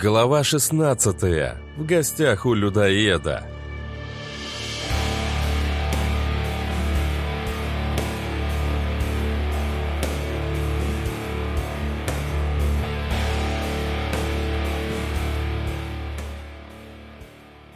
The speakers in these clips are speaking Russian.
Глава 16. В гостях у людоеда.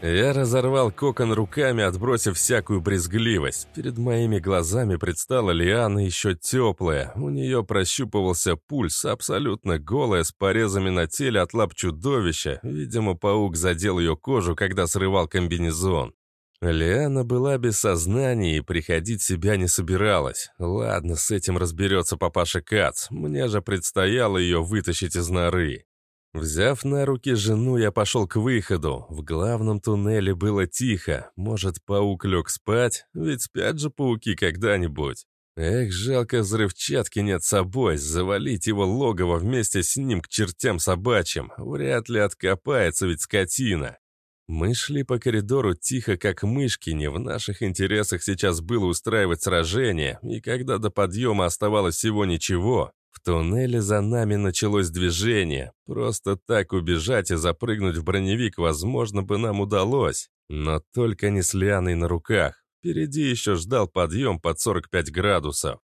Я разорвал кокон руками, отбросив всякую брезгливость. Перед моими глазами предстала Лиана еще теплая. У нее прощупывался пульс, абсолютно голая, с порезами на теле от лап чудовища. Видимо, паук задел ее кожу, когда срывал комбинезон. Лиана была без сознания и приходить себя не собиралась. Ладно, с этим разберется папаша Кац. Мне же предстояло ее вытащить из норы. Взяв на руки жену, я пошел к выходу. В главном туннеле было тихо. Может, паук лег спать? Ведь спят же пауки когда-нибудь. Эх, жалко взрывчатки нет с собой. Завалить его логово вместе с ним к чертям собачьим. Вряд ли откопается, ведь скотина. Мы шли по коридору тихо, как мышки, не в наших интересах сейчас было устраивать сражение, и когда до подъема оставалось всего ничего, туннеле за нами началось движение. Просто так убежать и запрыгнуть в броневик, возможно, бы нам удалось. Но только не с Лианой на руках. Впереди еще ждал подъем под 45 градусов.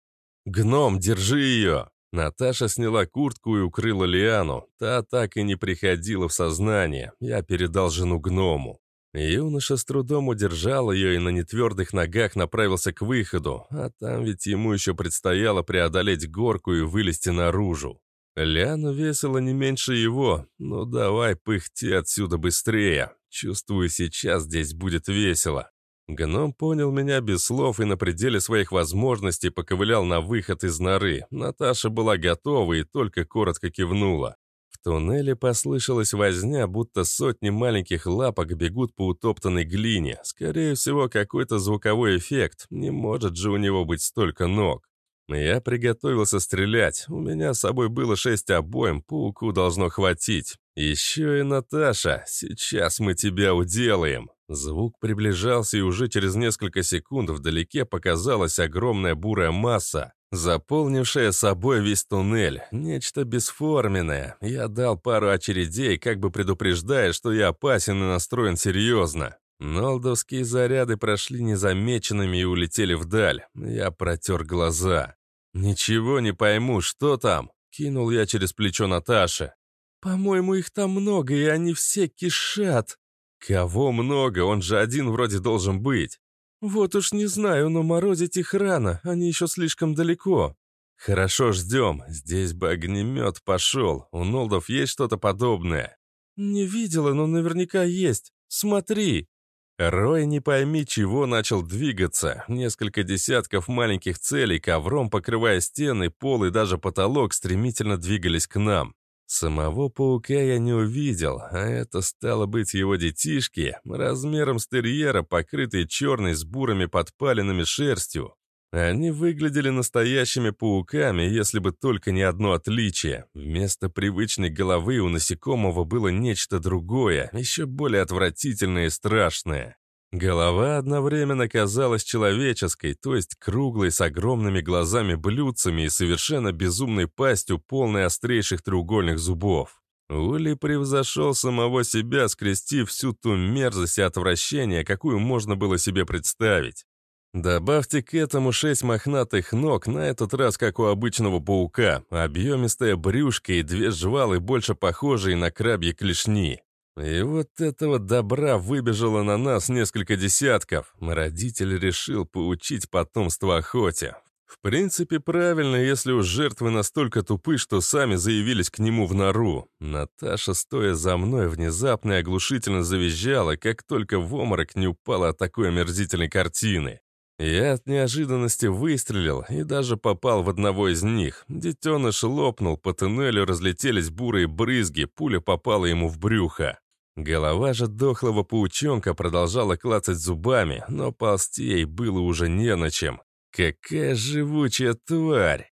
«Гном, держи ее!» Наташа сняла куртку и укрыла Лиану. Та так и не приходила в сознание. Я передал жену гному. Юноша с трудом удержал ее и на нетвердых ногах направился к выходу, а там ведь ему еще предстояло преодолеть горку и вылезти наружу. Ляну весело не меньше его. Ну давай, пыхти отсюда быстрее. Чувствую, сейчас здесь будет весело. Гном понял меня без слов и на пределе своих возможностей поковылял на выход из норы. Наташа была готова и только коротко кивнула туннеле послышалась возня, будто сотни маленьких лапок бегут по утоптанной глине. Скорее всего, какой-то звуковой эффект. Не может же у него быть столько ног. Я приготовился стрелять. У меня с собой было шесть обоим, пауку должно хватить. Еще и Наташа. Сейчас мы тебя уделаем. Звук приближался, и уже через несколько секунд вдалеке показалась огромная бурая масса заполнившая собой весь туннель. Нечто бесформенное. Я дал пару очередей, как бы предупреждая, что я опасен и настроен серьезно. Нолдовские заряды прошли незамеченными и улетели вдаль. Я протер глаза. «Ничего не пойму, что там?» Кинул я через плечо Наташи. «По-моему, их там много, и они все кишат». «Кого много? Он же один вроде должен быть». «Вот уж не знаю, но морозить их рано, они еще слишком далеко». «Хорошо, ждем. Здесь бы огнемет пошел. У Нолдов есть что-то подобное?» «Не видела, но наверняка есть. Смотри!» Рой, не пойми чего, начал двигаться. Несколько десятков маленьких целей, ковром покрывая стены, пол и даже потолок, стремительно двигались к нам. Самого паука я не увидел, а это стало быть его детишки, размером с терьера, покрытые черной с бурыми подпаленными шерстью. Они выглядели настоящими пауками, если бы только не одно отличие. Вместо привычной головы у насекомого было нечто другое, еще более отвратительное и страшное. Голова одновременно казалась человеческой, то есть круглой, с огромными глазами-блюдцами и совершенно безумной пастью, полной острейших треугольных зубов. Ули превзошел самого себя, скрестив всю ту мерзость и отвращение, какую можно было себе представить. Добавьте к этому шесть мохнатых ног, на этот раз как у обычного паука, объемистая брюшка и две жвалы, больше похожие на крабьи клешни. И вот этого добра выбежало на нас несколько десятков. Родитель решил поучить потомство охоте. В принципе, правильно, если уж жертвы настолько тупы, что сами заявились к нему в нору. Наташа, стоя за мной, внезапно и оглушительно завизжала, как только в оморок не упала от такой омерзительной картины. Я от неожиданности выстрелил и даже попал в одного из них. Детеныш лопнул, по туннелю разлетелись бурые брызги, пуля попала ему в брюхо. Голова же дохлого паучонка продолжала клацать зубами, но ползти ей было уже не на чем. Какая живучая тварь!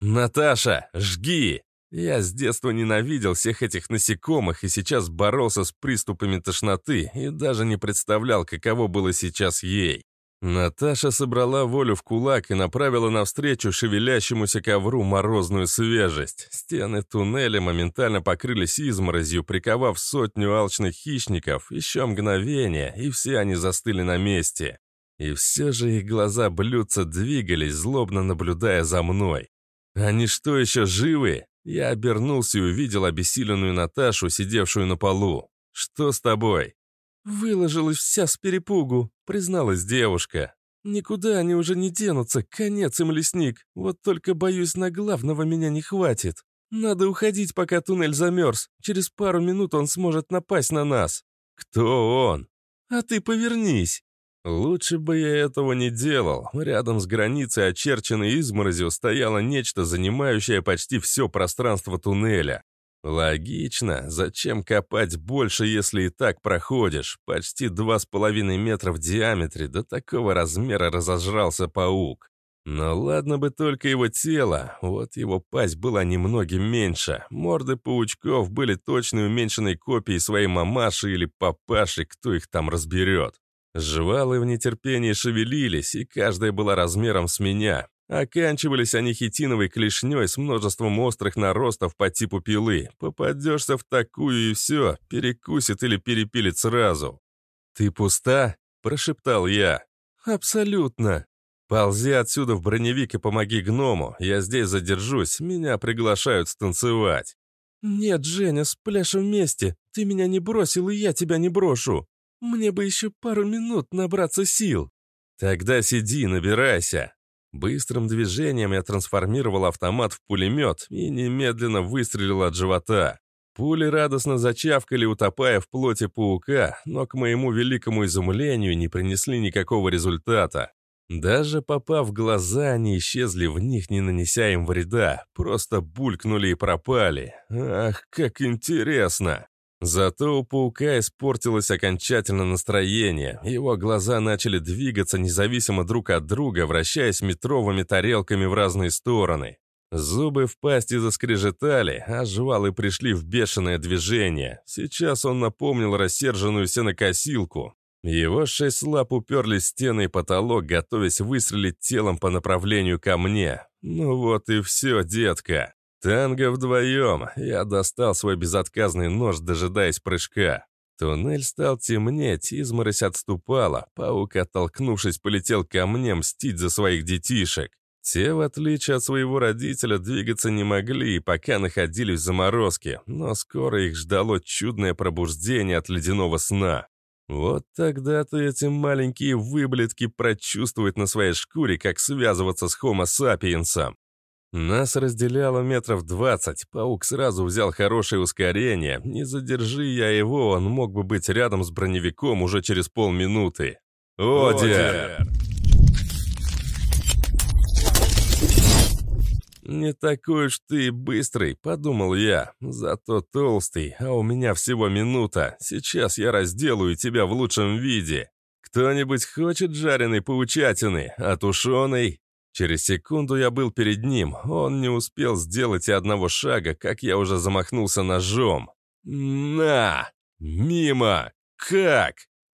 «Наташа, жги!» Я с детства ненавидел всех этих насекомых и сейчас боролся с приступами тошноты и даже не представлял, каково было сейчас ей. Наташа собрала волю в кулак и направила навстречу шевелящемуся ковру морозную свежесть. Стены туннеля моментально покрылись изморозью, приковав сотню алчных хищников. Еще мгновение, и все они застыли на месте. И все же их глаза блюдца двигались, злобно наблюдая за мной. «Они что, еще живы?» Я обернулся и увидел обессиленную Наташу, сидевшую на полу. «Что с тобой?» «Выложилась вся с перепугу», — призналась девушка. «Никуда они уже не денутся, конец им лесник. Вот только, боюсь, на главного меня не хватит. Надо уходить, пока туннель замерз. Через пару минут он сможет напасть на нас». «Кто он?» «А ты повернись». Лучше бы я этого не делал. Рядом с границей, очерченной изморозью, стояло нечто, занимающее почти все пространство туннеля. Логично. Зачем копать больше, если и так проходишь? Почти два с половиной метра в диаметре, до такого размера разожрался паук. Но ладно бы только его тело, вот его пасть была немногим меньше. Морды паучков были точной уменьшенной копией своей мамаши или папаши, кто их там разберет. Жвалы в нетерпении шевелились, и каждая была размером с меня. Оканчивались они хитиновой клешней с множеством острых наростов по типу пилы. Попадешься в такую и все, перекусит или перепилит сразу. «Ты пуста?» – прошептал я. «Абсолютно. Ползи отсюда в броневик и помоги гному. Я здесь задержусь, меня приглашают станцевать». «Нет, Женя, спляшем вместе. Ты меня не бросил, и я тебя не брошу. Мне бы еще пару минут набраться сил». «Тогда сиди, набирайся. Быстрым движением я трансформировал автомат в пулемет и немедленно выстрелил от живота. Пули радостно зачавкали, утопая в плоти паука, но к моему великому изумлению не принесли никакого результата. Даже попав в глаза, они исчезли в них, не нанеся им вреда, просто булькнули и пропали. Ах, как интересно! Зато у паука испортилось окончательно настроение. Его глаза начали двигаться независимо друг от друга, вращаясь метровыми тарелками в разные стороны. Зубы в пасти заскрежетали, а жвалы пришли в бешеное движение. Сейчас он напомнил рассерженную сенокосилку. Его шесть лап уперлись в стены и потолок, готовясь выстрелить телом по направлению ко мне. Ну вот и все, детка. Танго вдвоем. Я достал свой безотказный нож, дожидаясь прыжка. Туннель стал темнеть, изморозь отступала. Паук, оттолкнувшись, полетел ко мне мстить за своих детишек. Те, в отличие от своего родителя, двигаться не могли пока находились в заморозке, но скоро их ждало чудное пробуждение от ледяного сна. Вот тогда-то эти маленькие выблетки прочувствуют на своей шкуре, как связываться с Homo sapiensом. Нас разделяло метров двадцать, паук сразу взял хорошее ускорение. Не задержи я его, он мог бы быть рядом с броневиком уже через полминуты. «Одер!» «Не такой уж ты быстрый», — подумал я. «Зато толстый, а у меня всего минута. Сейчас я разделаю тебя в лучшем виде. Кто-нибудь хочет жареной паучатины, а тушеной?» Через секунду я был перед ним. Он не успел сделать и одного шага, как я уже замахнулся ножом. «На! Мимо! Как?»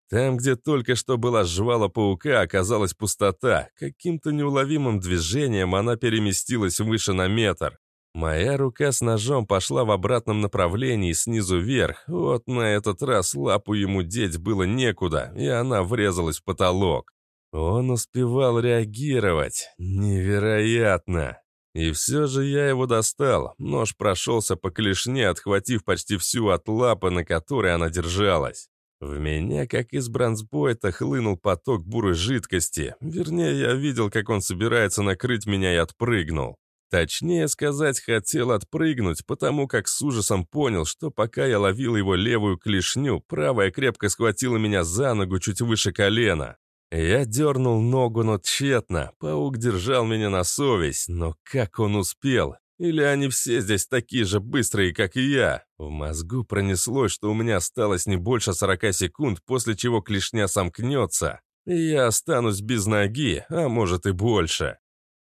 Там, где только что была жвала паука, оказалась пустота. Каким-то неуловимым движением она переместилась выше на метр. Моя рука с ножом пошла в обратном направлении снизу вверх. Вот на этот раз лапу ему деть было некуда, и она врезалась в потолок. Он успевал реагировать. Невероятно. И все же я его достал. Нож прошелся по клешне, отхватив почти всю от лапы, на которой она держалась. В меня, как из бронзбойта, хлынул поток бурой жидкости. Вернее, я видел, как он собирается накрыть меня и отпрыгнул. Точнее сказать, хотел отпрыгнуть, потому как с ужасом понял, что пока я ловил его левую клешню, правая крепко схватила меня за ногу чуть выше колена. Я дернул ногу, но тщетно. Паук держал меня на совесть, но как он успел? Или они все здесь такие же быстрые, как и я? В мозгу пронеслось, что у меня осталось не больше 40 секунд, после чего клешня сомкнется, и я останусь без ноги, а может и больше.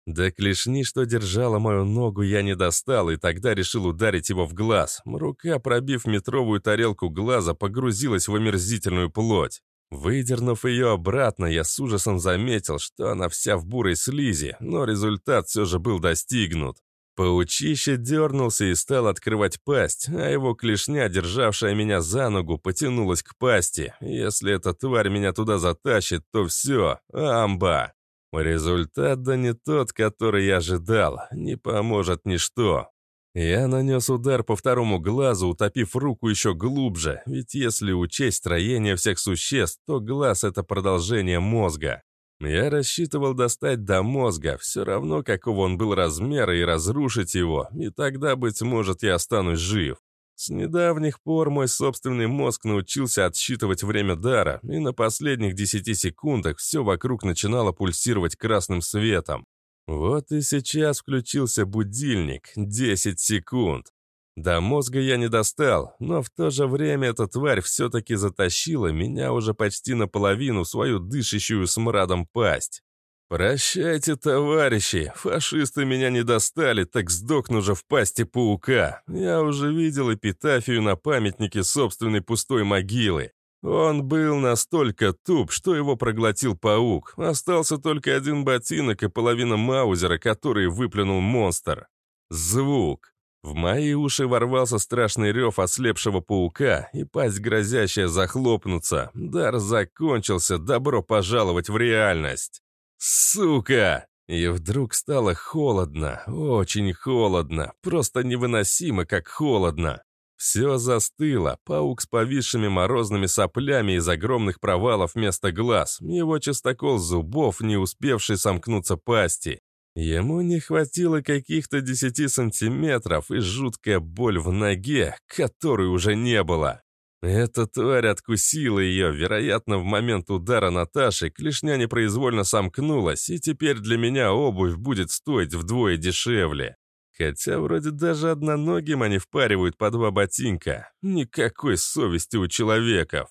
До клешни, что держала мою ногу, я не достал, и тогда решил ударить его в глаз. Рука, пробив метровую тарелку глаза, погрузилась в омерзительную плоть. Выдернув ее обратно, я с ужасом заметил, что она вся в бурой слизи, но результат все же был достигнут. Паучище дернулся и стал открывать пасть, а его клешня, державшая меня за ногу, потянулась к пасти. Если эта тварь меня туда затащит, то все, амба. Результат да не тот, который я ожидал, не поможет ничто. Я нанес удар по второму глазу, утопив руку еще глубже, ведь если учесть строение всех существ, то глаз — это продолжение мозга. Я рассчитывал достать до мозга, все равно какого он был размера, и разрушить его, и тогда, быть может, я останусь жив. С недавних пор мой собственный мозг научился отсчитывать время дара, и на последних десяти секундах все вокруг начинало пульсировать красным светом. Вот и сейчас включился будильник. 10 секунд. До мозга я не достал, но в то же время эта тварь все-таки затащила меня уже почти наполовину в свою дышащую смрадом пасть. «Прощайте, товарищи, фашисты меня не достали, так сдохну же в пасти паука. Я уже видел эпитафию на памятнике собственной пустой могилы. Он был настолько туп, что его проглотил паук. Остался только один ботинок и половина маузера, который выплюнул монстр. Звук. В мои уши ворвался страшный рев ослепшего паука и пасть, грозящая захлопнуться. Дар закончился, добро пожаловать в реальность. Сука! И вдруг стало холодно, очень холодно, просто невыносимо, как холодно. Все застыло, паук с повисшими морозными соплями из огромных провалов вместо глаз, его частокол зубов, не успевший сомкнуться пасти. Ему не хватило каких-то десяти сантиметров и жуткая боль в ноге, которой уже не было. Эта тварь откусила ее, вероятно, в момент удара Наташи клешня непроизвольно сомкнулась, и теперь для меня обувь будет стоить вдвое дешевле. Хотя вроде даже одноногим они впаривают по два ботинка. Никакой совести у человеков.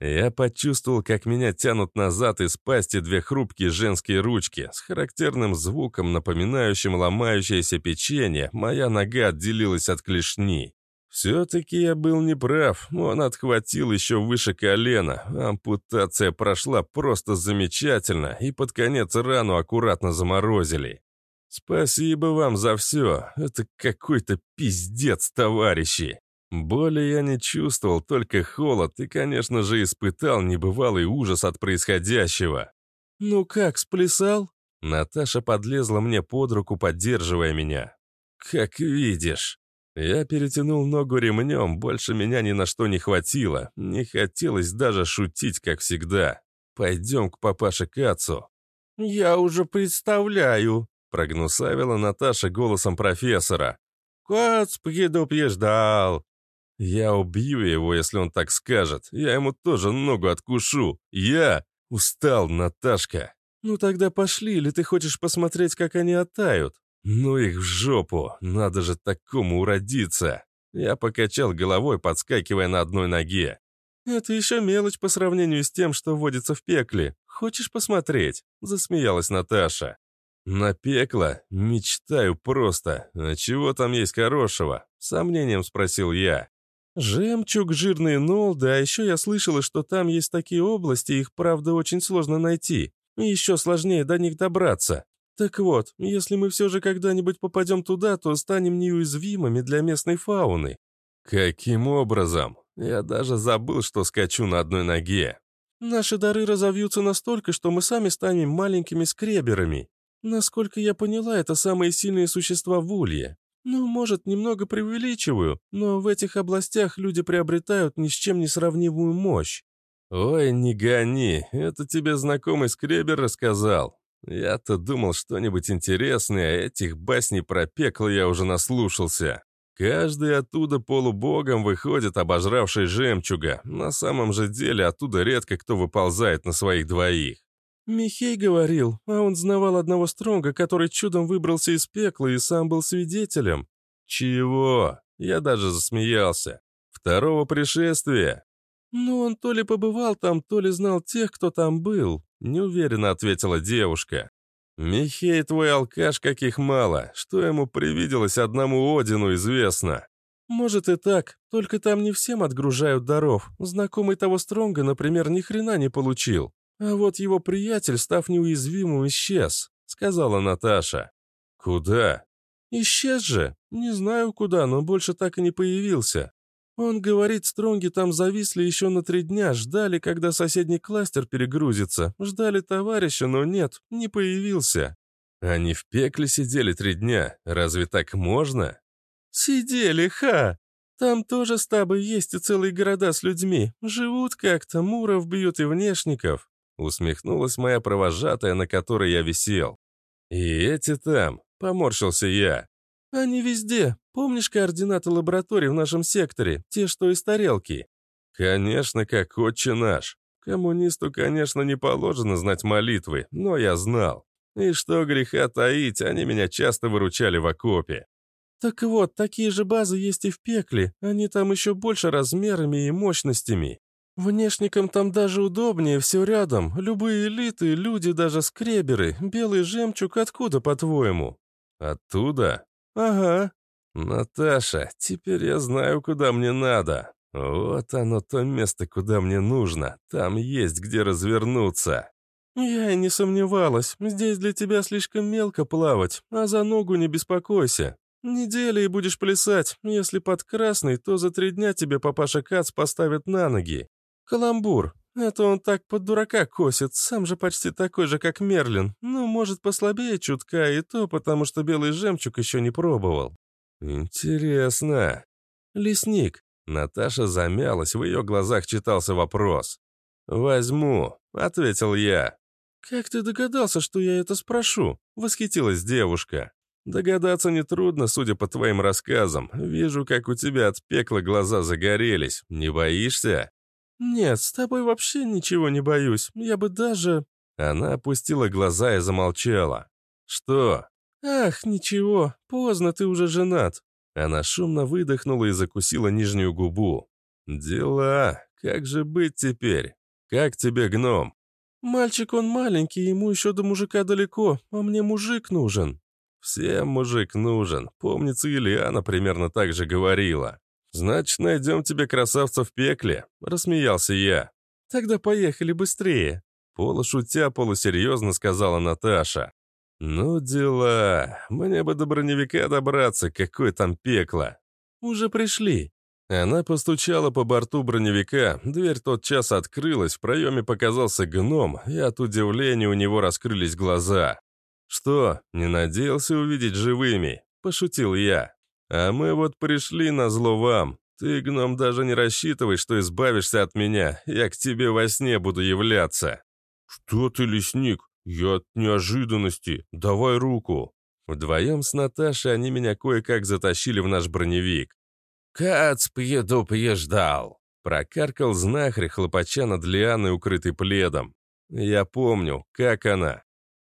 Я почувствовал, как меня тянут назад из пасти две хрупкие женские ручки. С характерным звуком, напоминающим ломающееся печенье, моя нога отделилась от клешни. Все-таки я был неправ, он отхватил еще выше колена. Ампутация прошла просто замечательно, и под конец рану аккуратно заморозили. «Спасибо вам за все. Это какой-то пиздец, товарищи!» Боли я не чувствовал, только холод и, конечно же, испытал небывалый ужас от происходящего. «Ну как, сплясал?» Наташа подлезла мне под руку, поддерживая меня. «Как видишь». Я перетянул ногу ремнем, больше меня ни на что не хватило. Не хотелось даже шутить, как всегда. «Пойдем к папаше Кацу». «Я уже представляю», Прогнусавила Наташа голосом профессора. «Кац предупреждал!» «Я убью его, если он так скажет. Я ему тоже ногу откушу. Я устал, Наташка». «Ну тогда пошли, или ты хочешь посмотреть, как они оттают?» «Ну их в жопу, надо же такому уродиться!» Я покачал головой, подскакивая на одной ноге. «Это еще мелочь по сравнению с тем, что водится в пекле. Хочешь посмотреть?» — засмеялась Наташа. «На пекло? Мечтаю просто. А чего там есть хорошего?» — сомнением спросил я. «Жемчуг, жирные нолды, а еще я слышала, что там есть такие области, их, правда, очень сложно найти. И еще сложнее до них добраться. Так вот, если мы все же когда-нибудь попадем туда, то станем неуязвимыми для местной фауны». «Каким образом? Я даже забыл, что скачу на одной ноге». «Наши дары разовьются настолько, что мы сами станем маленькими скреберами. Насколько я поняла, это самые сильные существа в Улье. Ну, может, немного преувеличиваю, но в этих областях люди приобретают ни с чем не сравнимую мощь. «Ой, не гони, это тебе знакомый скребер рассказал. Я-то думал что-нибудь интересное, а этих басней про пекло я уже наслушался. Каждый оттуда полубогом выходит, обожравший жемчуга. На самом же деле оттуда редко кто выползает на своих двоих. «Михей говорил, а он знавал одного Стронга, который чудом выбрался из пекла и сам был свидетелем». «Чего?» Я даже засмеялся. «Второго пришествия?» «Ну, он то ли побывал там, то ли знал тех, кто там был», — неуверенно ответила девушка. «Михей твой алкаш, каких мало. Что ему привиделось, одному Одину известно». «Может и так, только там не всем отгружают даров. Знакомый того Стронга, например, ни хрена не получил. А вот его приятель, став неуязвимым, исчез», — сказала Наташа. «Куда?» «Исчез же. Не знаю куда, но больше так и не появился. Он говорит, Стронги там зависли еще на три дня, ждали, когда соседний кластер перегрузится. Ждали товарища, но нет, не появился». «Они в пекле сидели три дня. Разве так можно?» «Сидели, ха! Там тоже стабы есть и целые города с людьми. Живут как-то, муров бьют и внешников». Усмехнулась моя провожатая, на которой я висел. «И эти там», — поморщился я. «Они везде. Помнишь координаты лабораторий в нашем секторе? Те, что из тарелки?» «Конечно, как отче наш. Коммунисту, конечно, не положено знать молитвы, но я знал. И что греха таить, они меня часто выручали в окопе. Так вот, такие же базы есть и в пекле, они там еще больше размерами и мощностями. Внешникам там даже удобнее, все рядом. Любые элиты, люди, даже скреберы. Белый жемчуг откуда, по-твоему? Оттуда? Ага. Наташа, теперь я знаю, куда мне надо. Вот оно то место, куда мне нужно. Там есть где развернуться. Я и не сомневалась. Здесь для тебя слишком мелко плавать, а за ногу не беспокойся. Неделя и будешь плясать. Если под красный, то за три дня тебе папаша Кац поставит на ноги. Каламбур. Это он так под дурака косит, сам же почти такой же, как Мерлин. Ну, может, послабее чутка, и то потому, что белый жемчуг еще не пробовал. Интересно. Лесник. Наташа замялась, в ее глазах читался вопрос. «Возьму», — ответил я. «Как ты догадался, что я это спрошу?» — восхитилась девушка. «Догадаться нетрудно, судя по твоим рассказам. Вижу, как у тебя от пекла глаза загорелись. Не боишься?» «Нет, с тобой вообще ничего не боюсь. Я бы даже...» Она опустила глаза и замолчала. «Что?» «Ах, ничего. Поздно, ты уже женат». Она шумно выдохнула и закусила нижнюю губу. «Дела. Как же быть теперь? Как тебе гном?» «Мальчик он маленький, ему еще до мужика далеко, а мне мужик нужен». «Всем мужик нужен. Помнится, Ильяна примерно так же говорила. Значит, найдем тебе красавца в пекле», — рассмеялся я. «Тогда поехали быстрее», — полушутя полусерьезно сказала Наташа. «Ну дела. Мне бы до броневика добраться, какое там пекло». «Уже пришли». Она постучала по борту броневика, дверь тотчас открылась, в проеме показался гном, и от удивления у него раскрылись глаза. «Что, не надеялся увидеть живыми?» – пошутил я. «А мы вот пришли на зло вам. Ты, гном, даже не рассчитывай, что избавишься от меня. Я к тебе во сне буду являться». «Что ты, лесник? Я от неожиданности. Давай руку». Вдвоем с Наташей они меня кое-как затащили в наш броневик. «Кац пьеду пьеждал», — прокаркал знахарь, хлопача над лианой, укрытый пледом. «Я помню, как она?»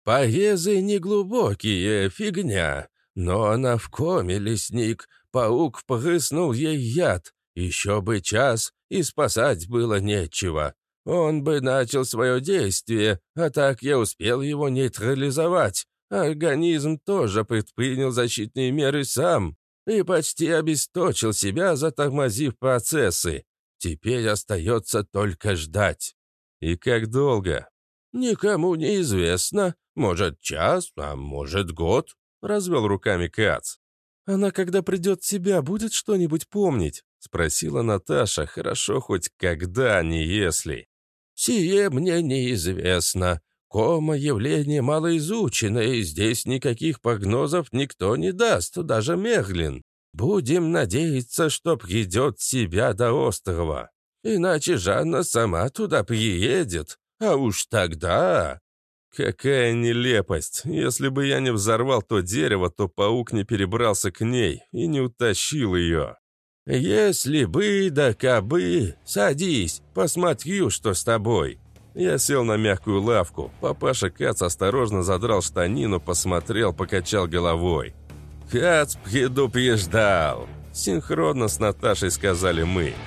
Поезы неглубокие, фигня. Но она в коме, лесник. Паук впрыснул ей яд. Еще бы час, и спасать было нечего. Он бы начал свое действие, а так я успел его нейтрализовать. Организм тоже предпринял защитные меры сам и почти обесточил себя, затормозив процессы. Теперь остается только ждать. И как долго? Никому не известно. Может, час, а может, год», — развел руками Кац. «Она, когда придет в себя, будет что-нибудь помнить?» — спросила Наташа, хорошо хоть когда, а не если. «Сие мне неизвестно. Кома — явление малоизученное, и здесь никаких прогнозов никто не даст, даже Мерлин. Будем надеяться, что придет себя до острова. Иначе Жанна сама туда приедет, а уж тогда...» Какая нелепость. Если бы я не взорвал то дерево, то паук не перебрался к ней и не утащил ее. «Если бы да кабы, садись, посмотрю, что с тобой». Я сел на мягкую лавку. Папаша Кац осторожно задрал штанину, посмотрел, покачал головой. «Кац предупреждал!» Синхронно с Наташей сказали мы –